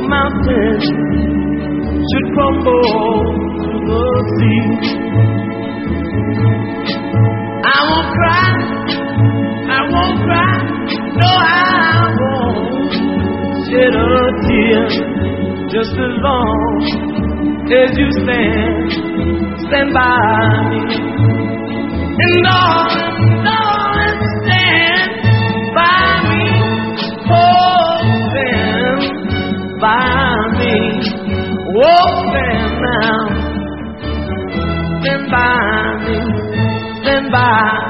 or the mountains should crumble to the sea. I won't cry, I won't cry, no, I won't shed a tear just as long as you stand, stand by me. And darling, by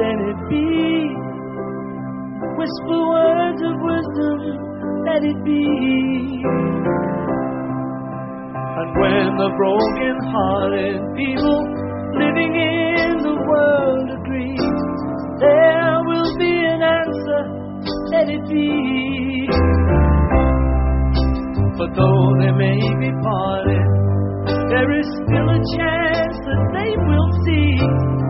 let it be. Whisper words of wisdom, let it be. And when the broken hearted people living in the world agree, there will be an answer, let it be. But though they may be parted, there is still a chance that they will see.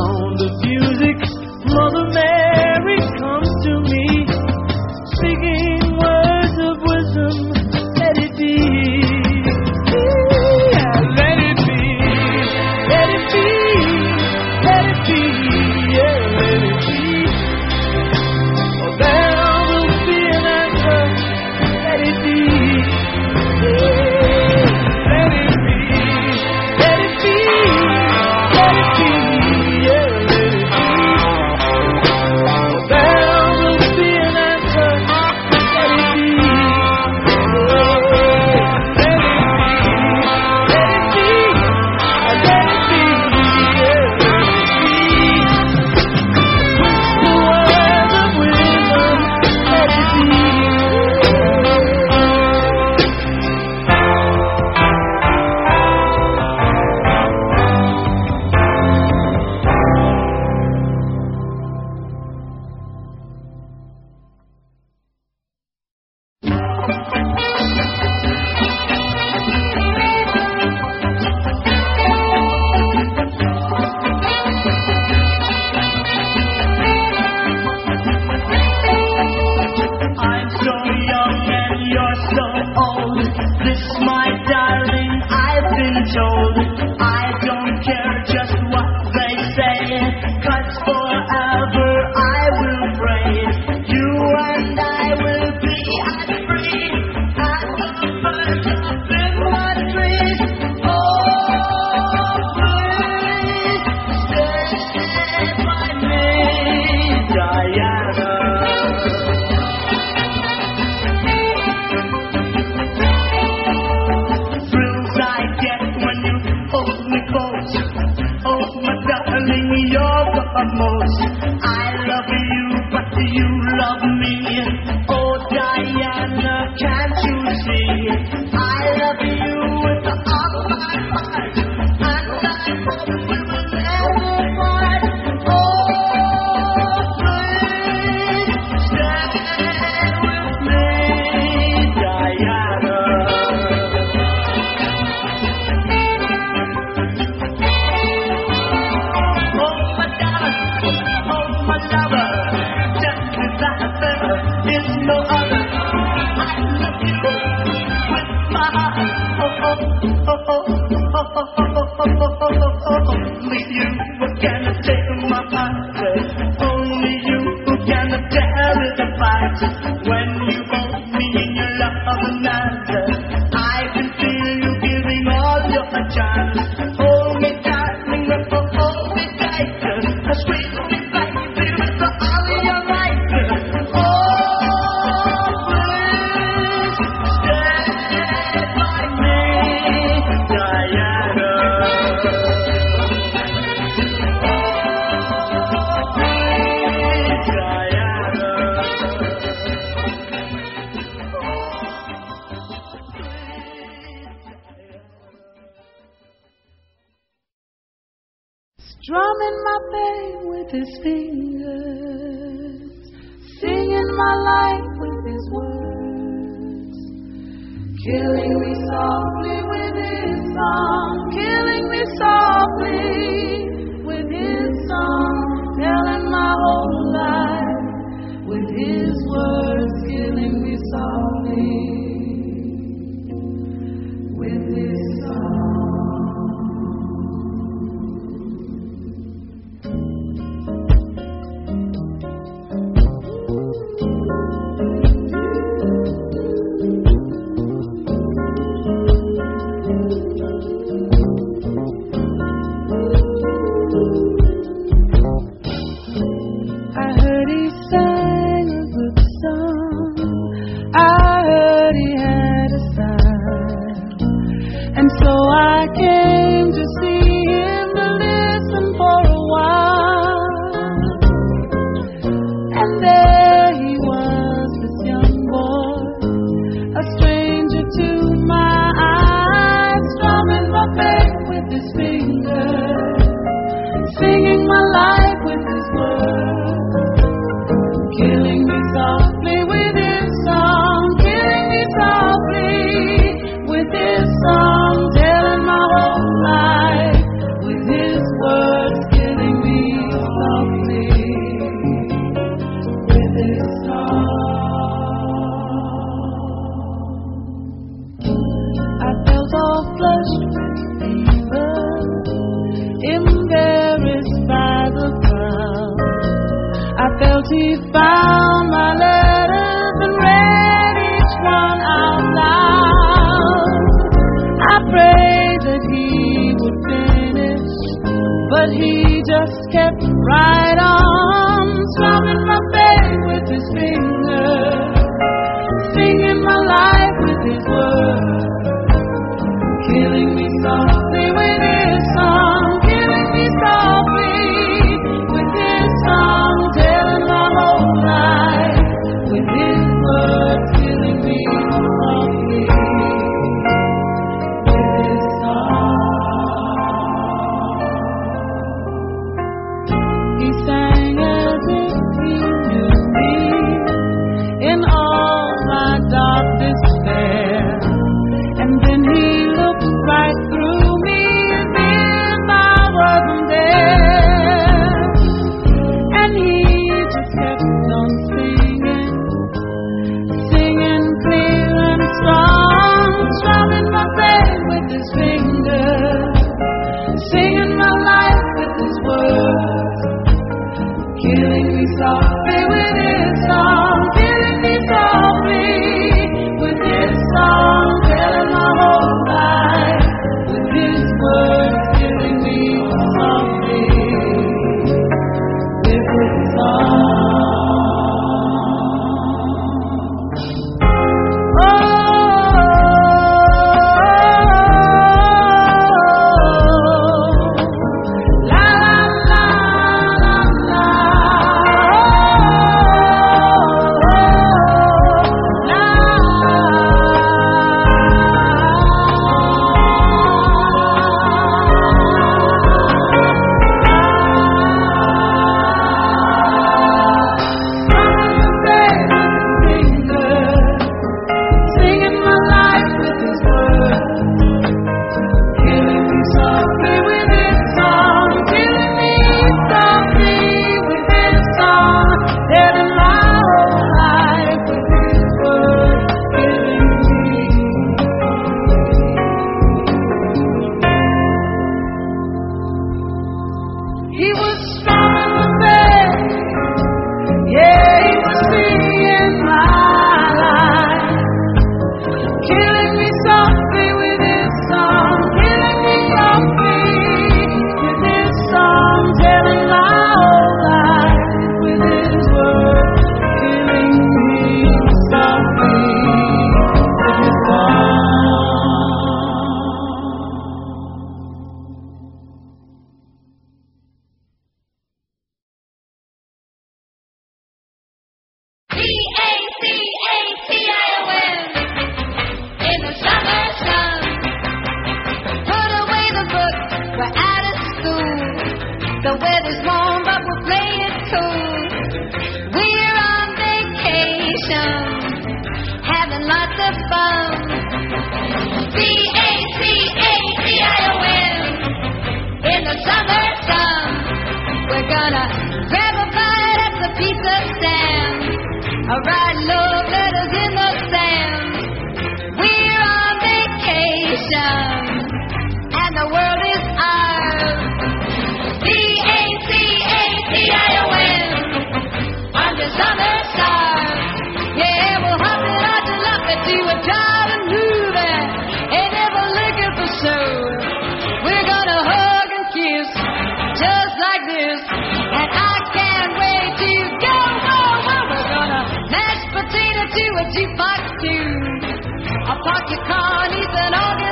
summertime. We're gonna grab a bite at the pizza stand. All right, Lord. jukebox tune. A pocket con, he's an organ.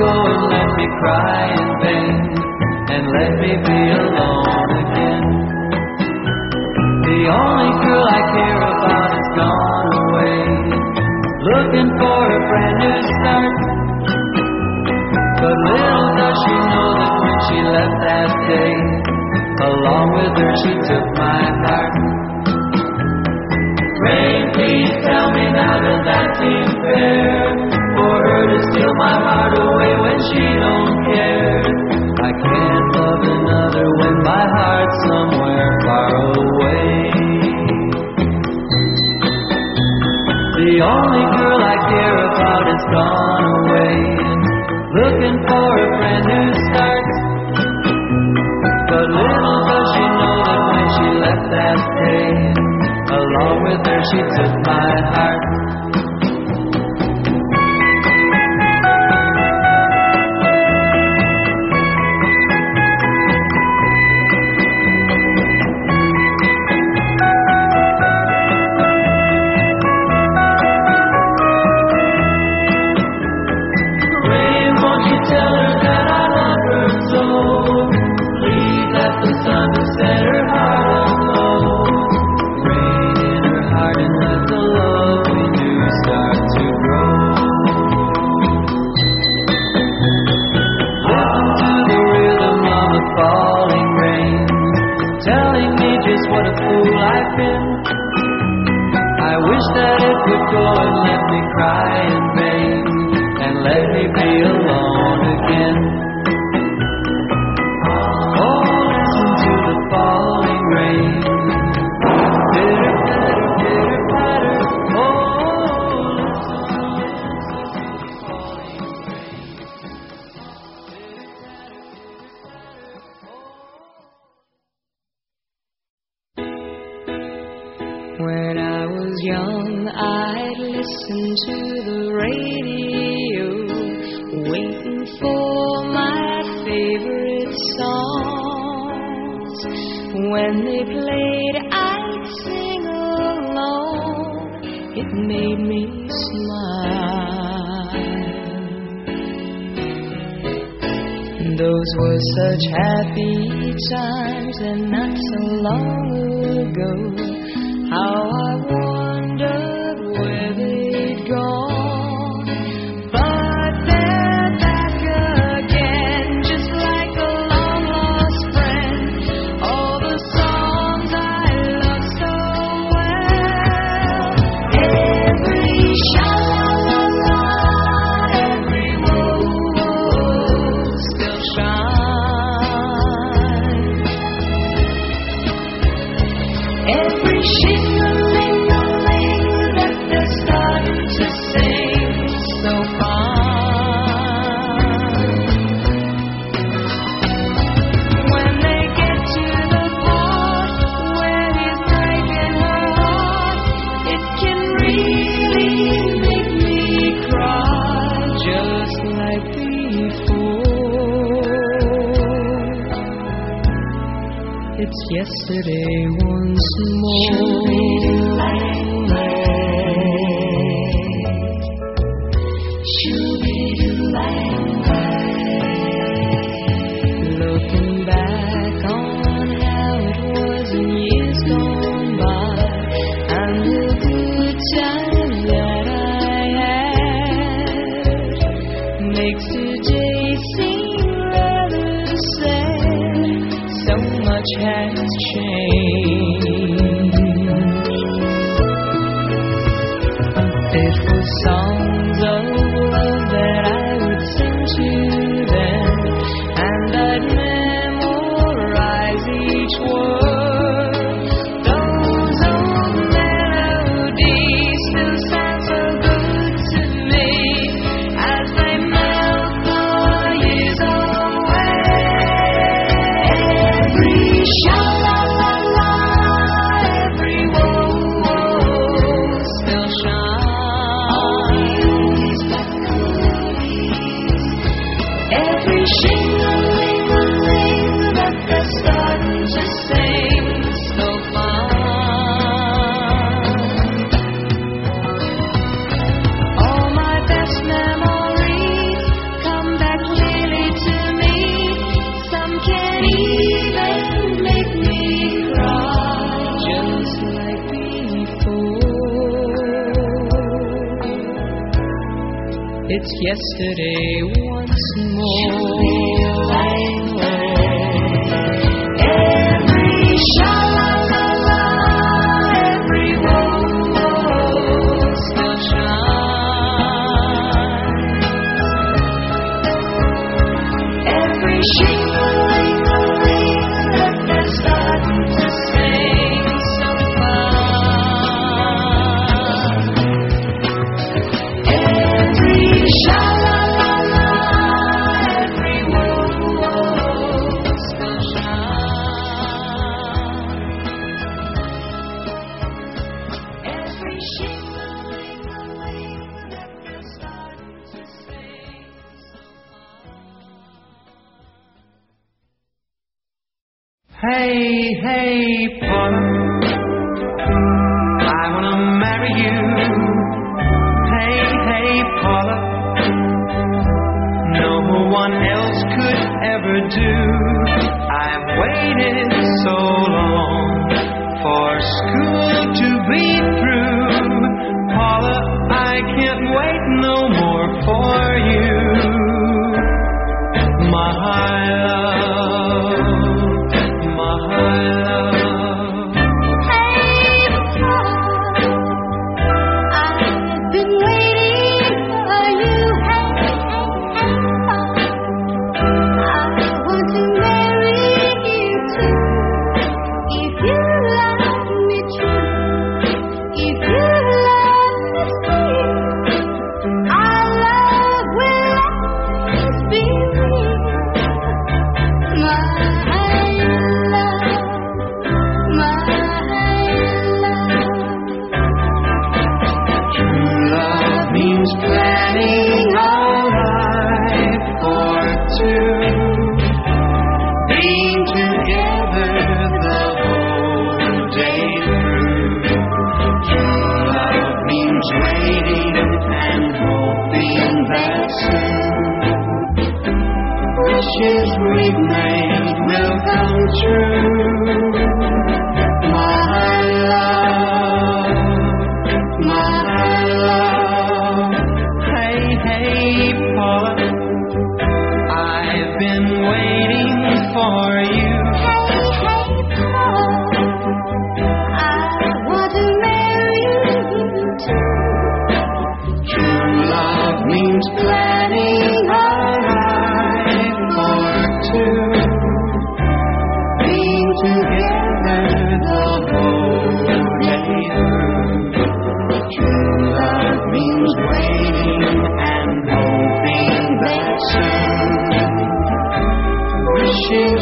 go and let me cry in bend and let me be alone again. The only girl I care about is gone away, looking for a brand new start. But little does she know that when she left that day, along with her she took my heart. Rain, please tell me now that that seems fair for her to steal my heart away when she don't care. I can't love another when my heart's somewhere far away. The only girl I care about is gone away, looking for a brand new start. But little does she know that when she left that day, along with her she took my heart.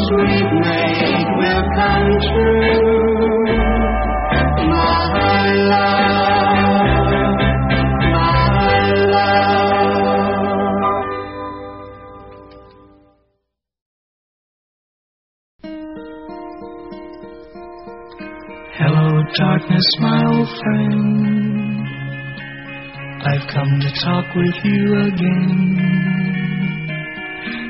Will come true. My love, my love. Hello, darkness, my old friend. I've come to talk with you again.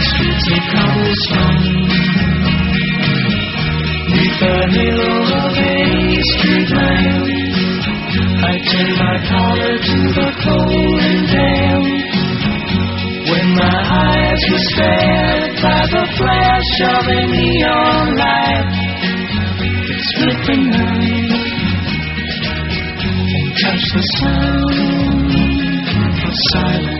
Streets of cobblestone. Neath the halo of a street lamp, I turned my collar to the cold and damp. When my eyes were stared by the flash of a neon light, it split the night and touched the sound of silence.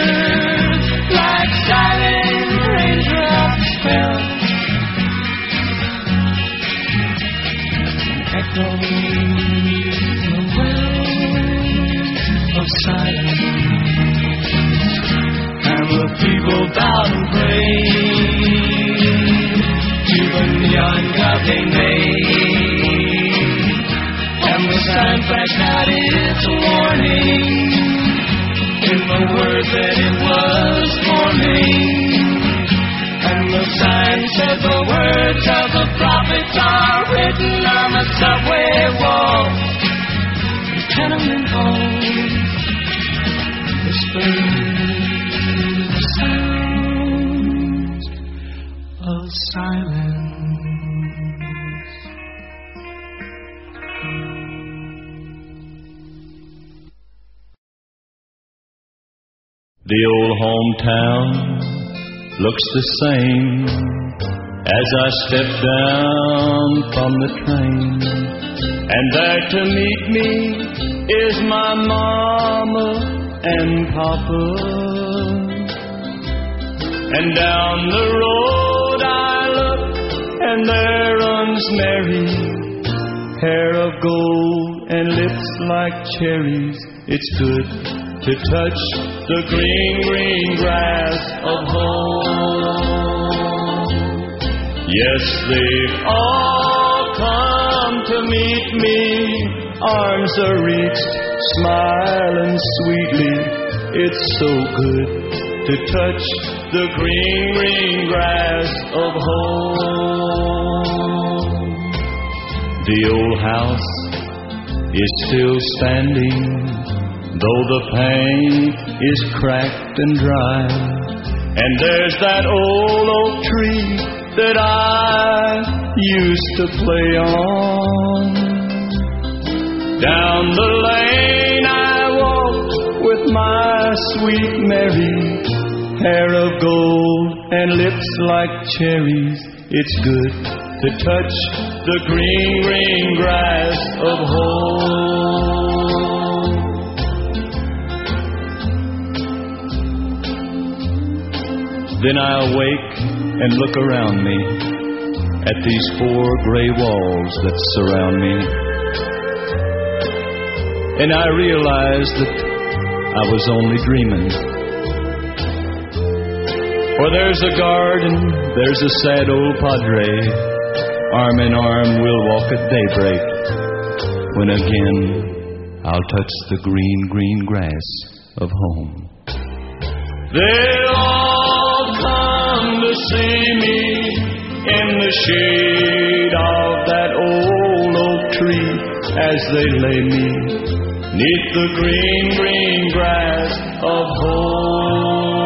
sign flashed out its warning in the word that it was forming. And the sign said the words of the prophets are written on the subway walls, tenement halls, whispering the sounds of silence. The old hometown looks the same as I step down from the train. And there to meet me is my mama and papa. And down the road I look, and there runs Mary, hair of gold and lips like cherries. It's good to touch the green, green grass of home. Yes, they've all come to meet me. Arms are reached, smiling sweetly. It's so good to touch the green, green grass of home. The old house is still standing, though the paint is cracked and dry. And there's that old oak tree that I used to play on. Down the lane I walked with my sweet Mary, hair of gold and lips like cherries. It's good to touch the green, green grass of home. Then I awake and look around me at these four gray walls that surround me. And I realize that I was only dreaming. For there's a garden, there's a sad old padre. Arm in arm we'll walk at daybreak. When again I'll touch the green, green grass of home. They'll all come to see me in the shade of that old oak tree as they lay me neath the green, green grass of home.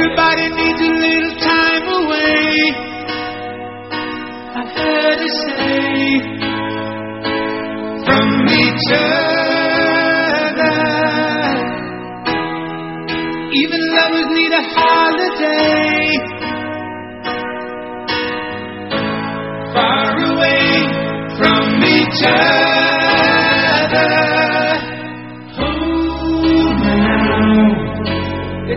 Everybody needs a little time away. I've heard it say from each other. Even lovers need a holiday. Far away from each other.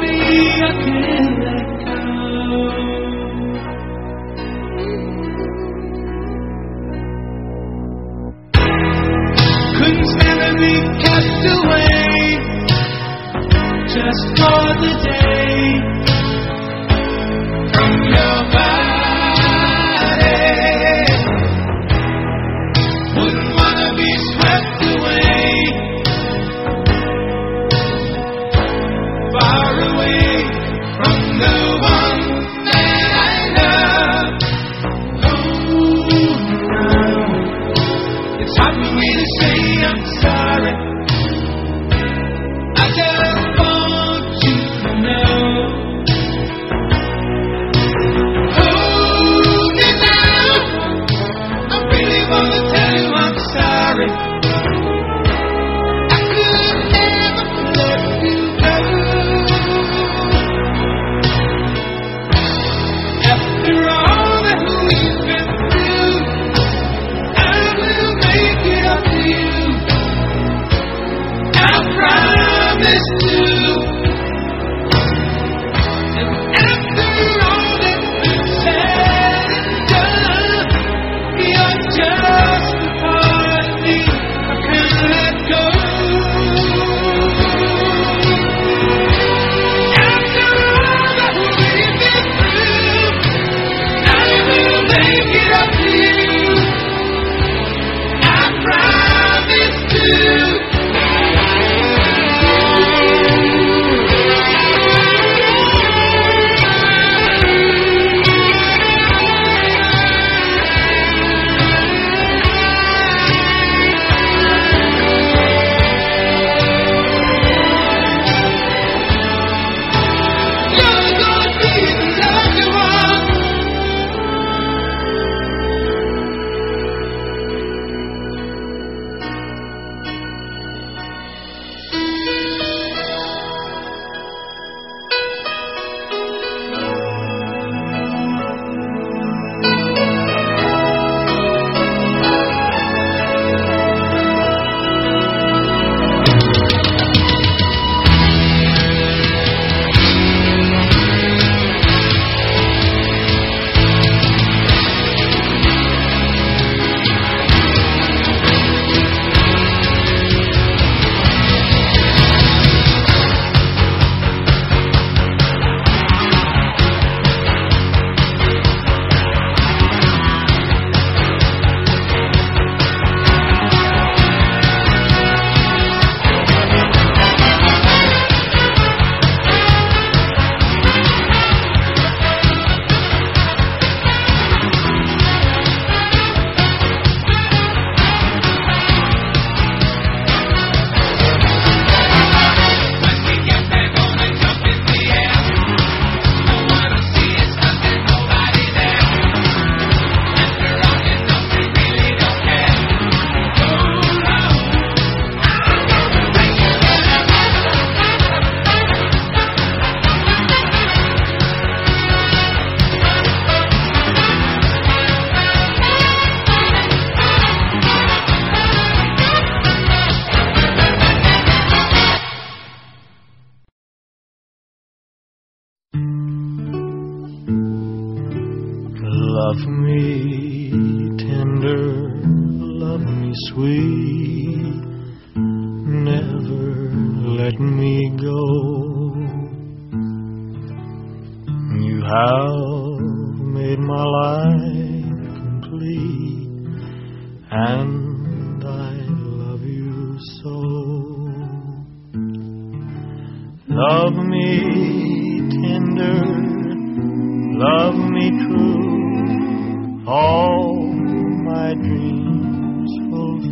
Me I can't let go. Couldn't be kept away just for the day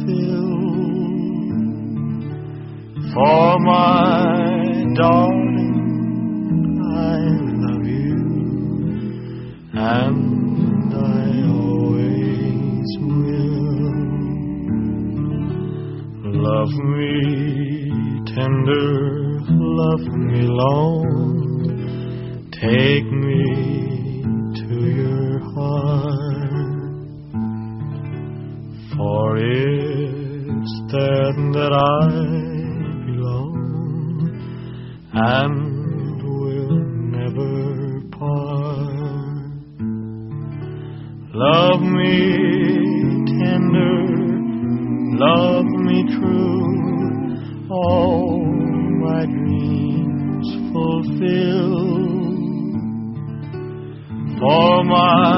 film for my darling. I love you and I always will. Love me tender, love me long, take me to your heart for it certain that I belong and will never part. Love me tender, love me true, all my dreams fulfill. For my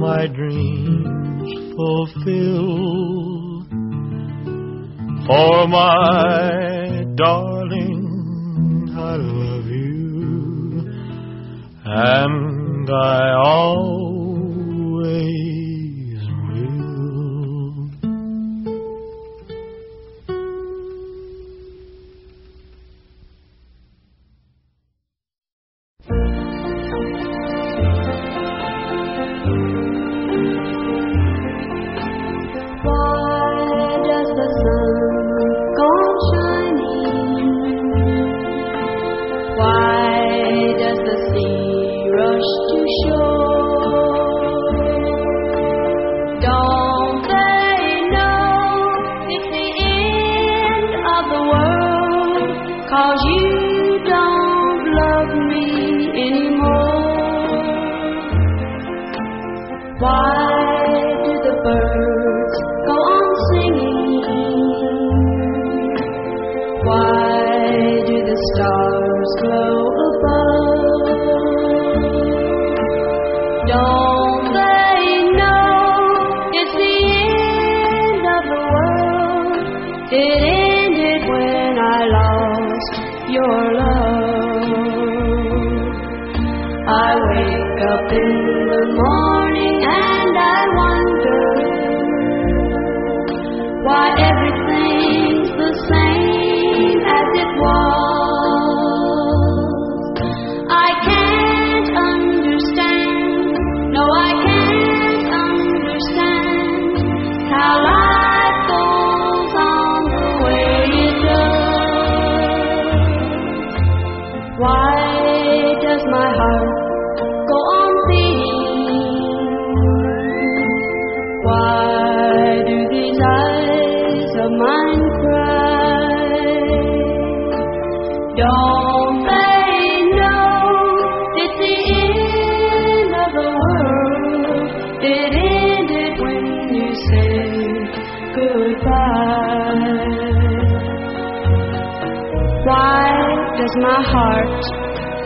my dreams fulfilled. For my darling, I love you, and I always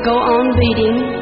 go on reading.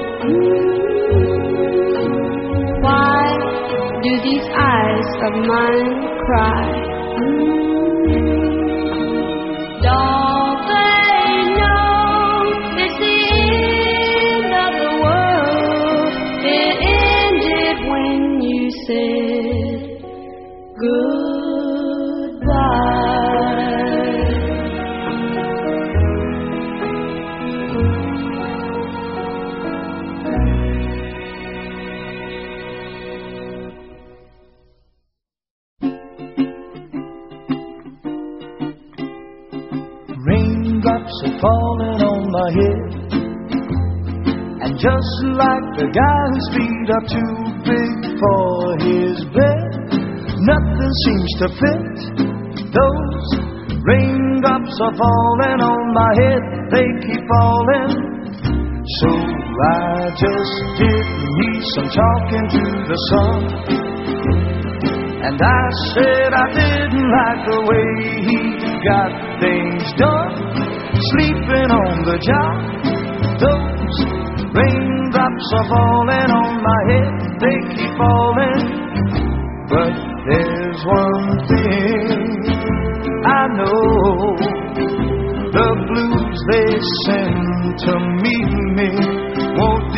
dreams are too big for his bed. Nothing seems to fit. Those raindrops are falling on my head, they keep falling. So I just did me some talking to the sun. And I said I didn't like the way he got things done, sleeping on the job sent to meet me. Won't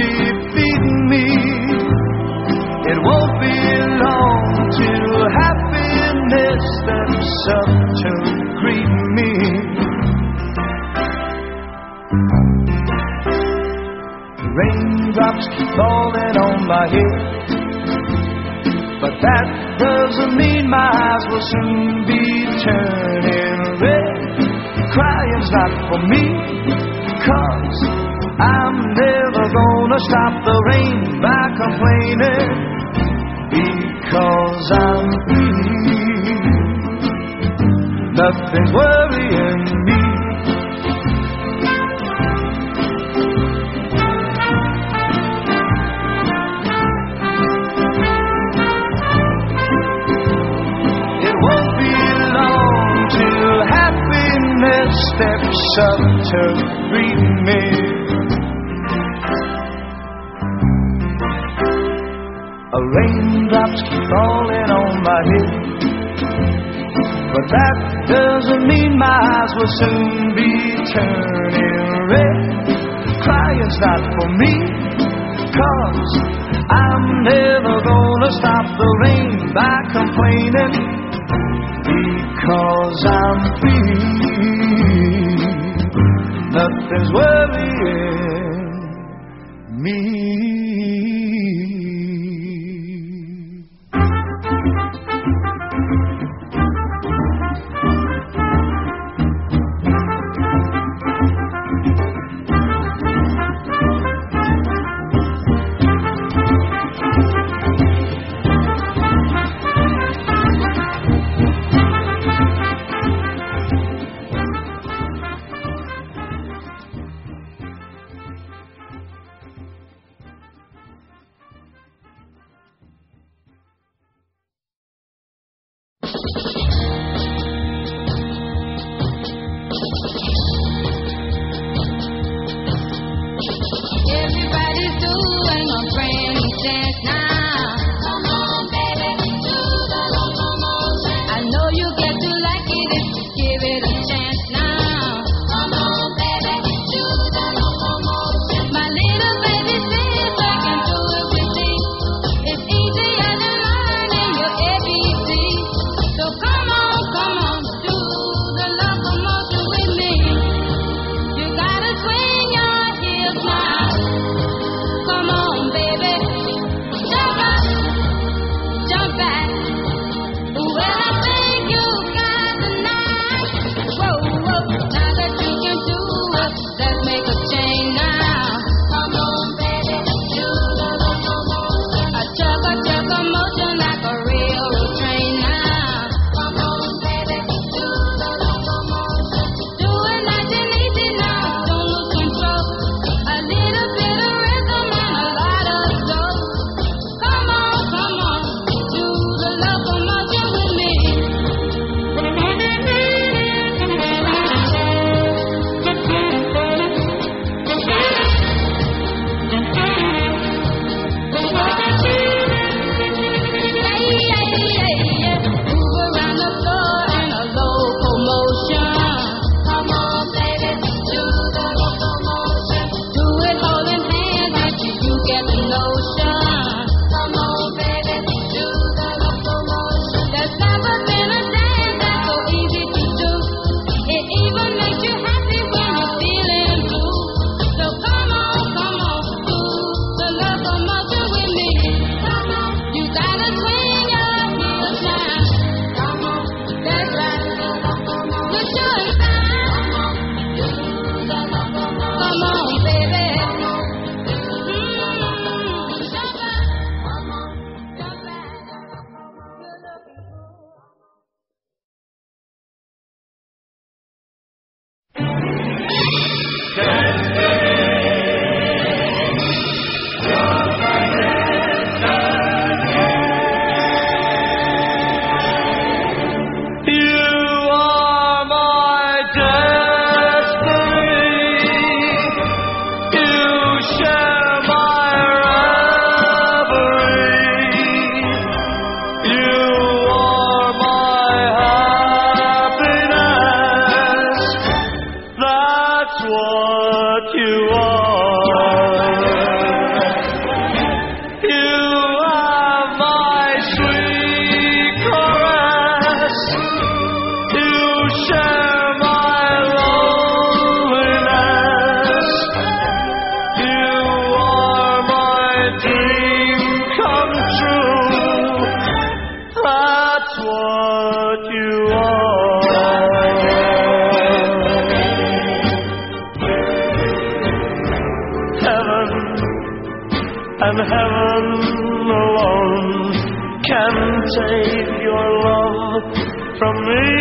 take your love from me.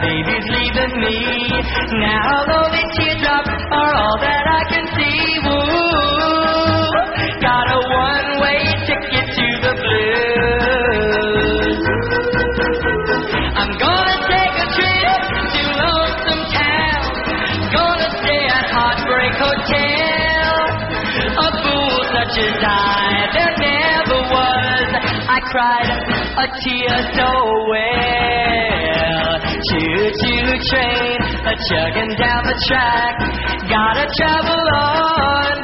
Baby's leaving me. Now lonely teardrops are all that I can see. Woo, got a one-way ticket to the blues. I'm gonna take a trip to Lonesome Town. Gonna stay at Heartbreak Hotel. A fool such as I, there never was. I cried a tear so well. Choo choo train, a chugging down the track. Gotta travel on,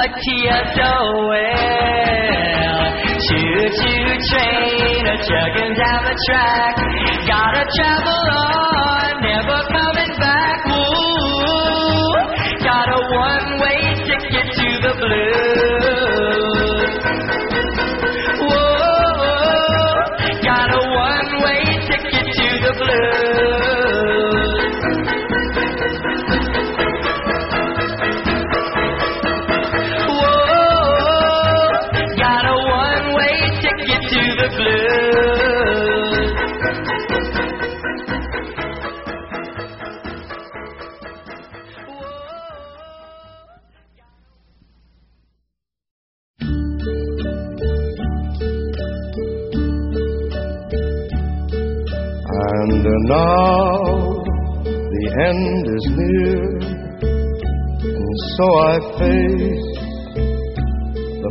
a so well. Choo choo train, a chugging down the track. Gotta travel on,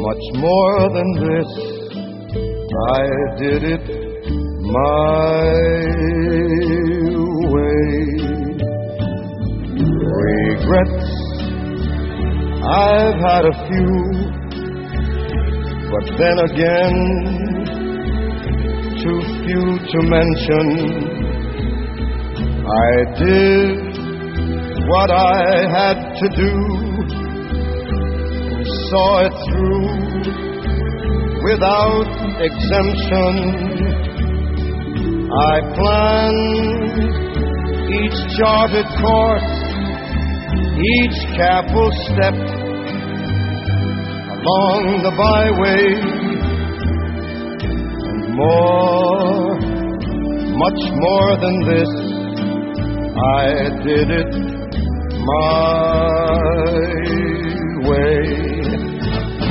much more than this. I did it my way. Regrets, I've had a few, but then again, too few to mention. I did what I had to do, saw it through without exemption. I planned each charted course, each careful step along the byway and more, much more than this. I did it my way.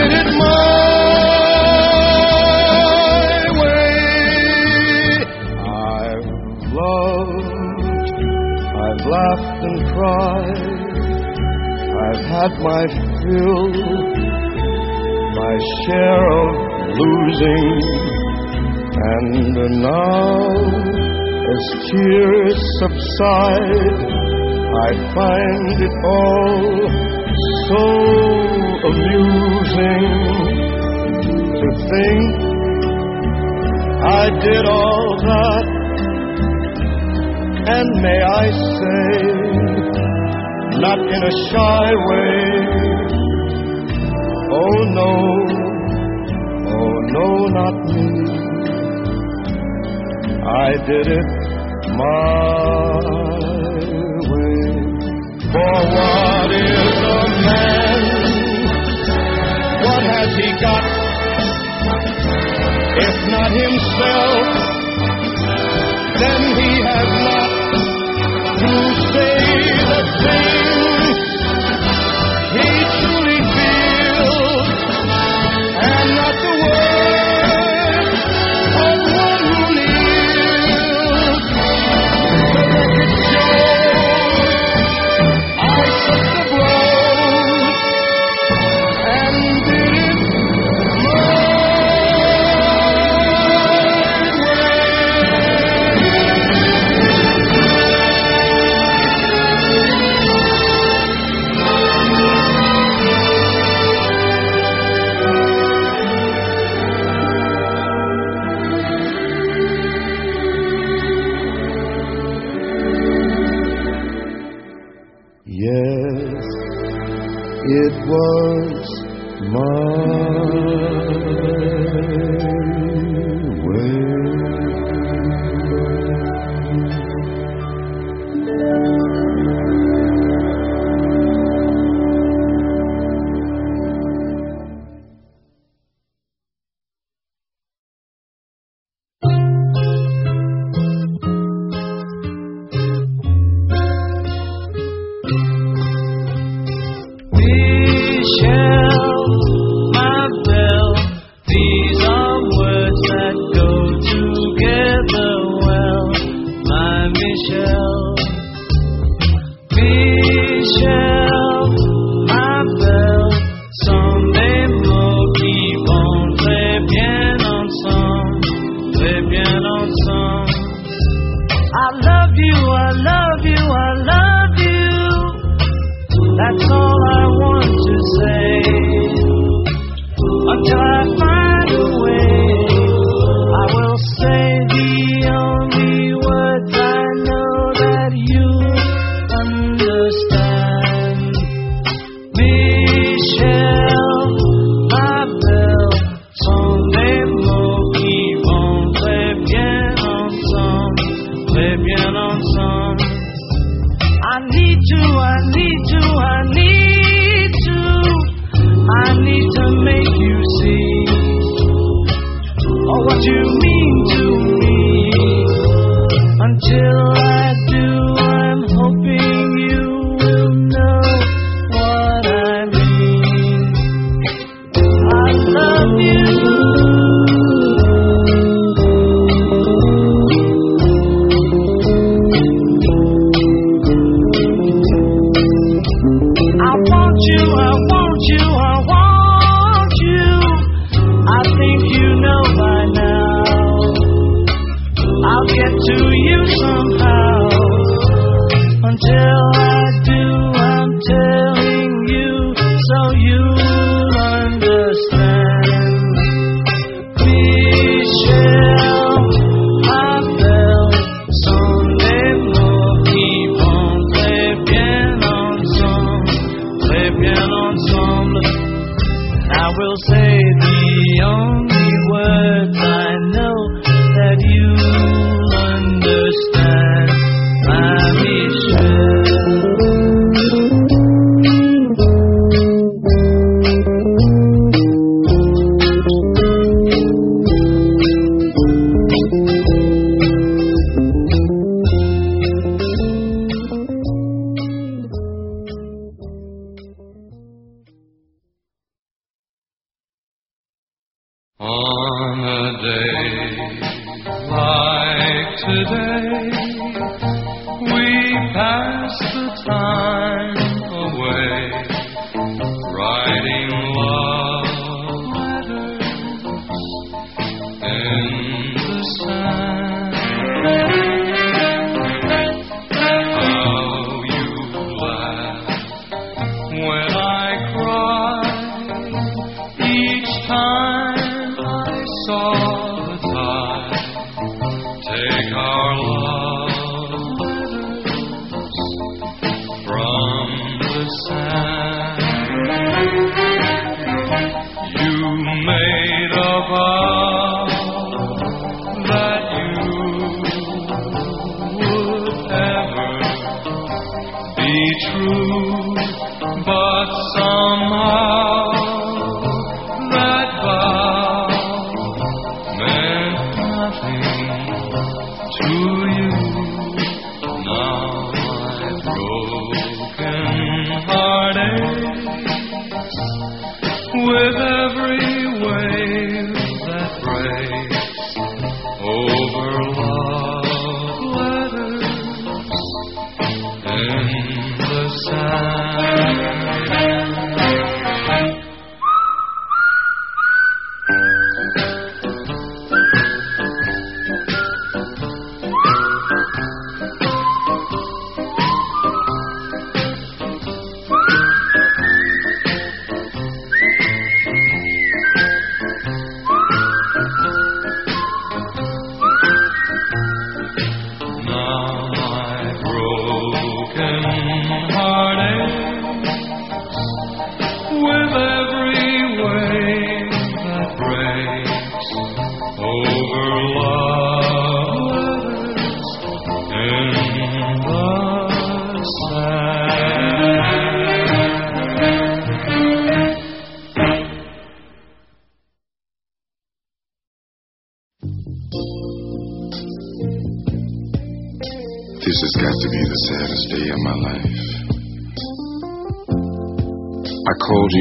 did it my way. I've loved, I've laughed and cried, I've had my fill, my share of losing, and now. As tears subside, I find it all so amusing to think I did all that, and may I say, not in a shy way. Oh no, oh no, not me. I did it my way. For he got, if not himself, then he has not to say the same.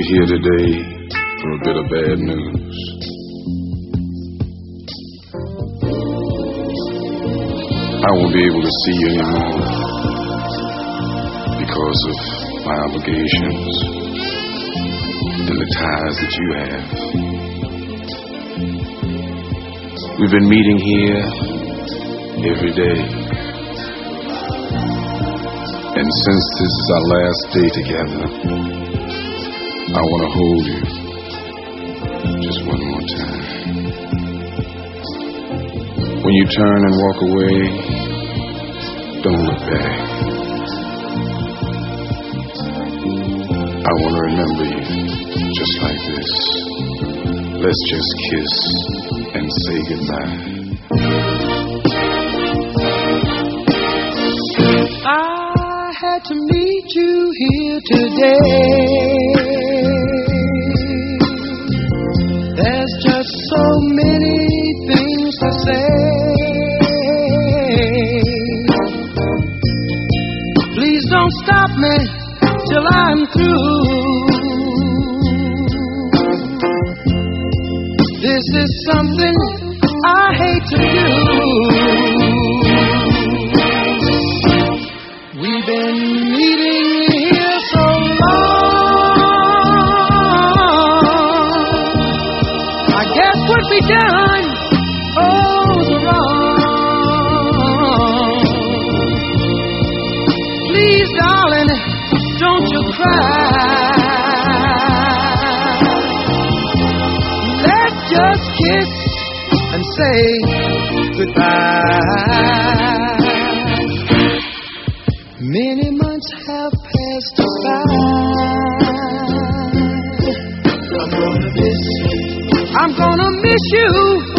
here today for a bit of bad news. I won't be able to see you anymore because of my obligations and the ties that you have. We've been meeting here every day. And since this is our last day together, I want to hold you just one more time. When you turn and walk away, don't look back. I want to remember you just like this. Let's just kiss and say goodbye. I had to meet you here today. I'm gonna miss you.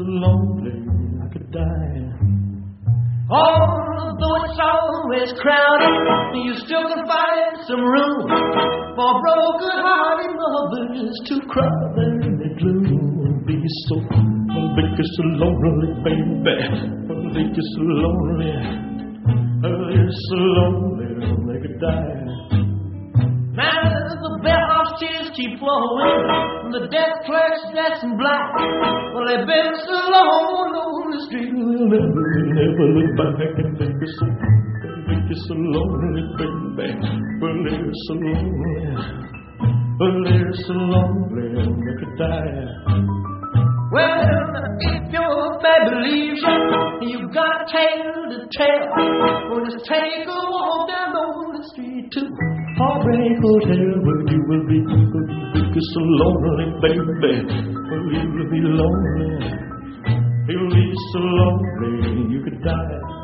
So lonely, I could die. Although it's always crowded, you still can find some room for broken-hearted lovers to cry there in the gloom. Be so, oh, be so lonely, baby. Oh, be so lonely. Oh, you're so lonely, they could die. Bellhop's tears keep flowing, the desk clerk's dressing black. Well, they've been so long on the street, they'll never, never look back and think you're so, think you're so lonely, baby. Well, they're so lonely, well, they're so lonely, they could die. Well, if your baby leaves you, you've got a tale to tell. Well, just take a walk down the street to Heartbreak oh, Hotel where you will be, be so lonely, baby. Well, you will be lonely. You'll be so lonely you could die.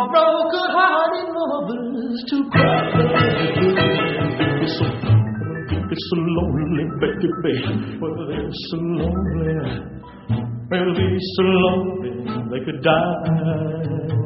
For broken-hearted lovers to cry. It's so, it's so lonely, baby. Well, they're so lonely. Well, they're so lonely they could die.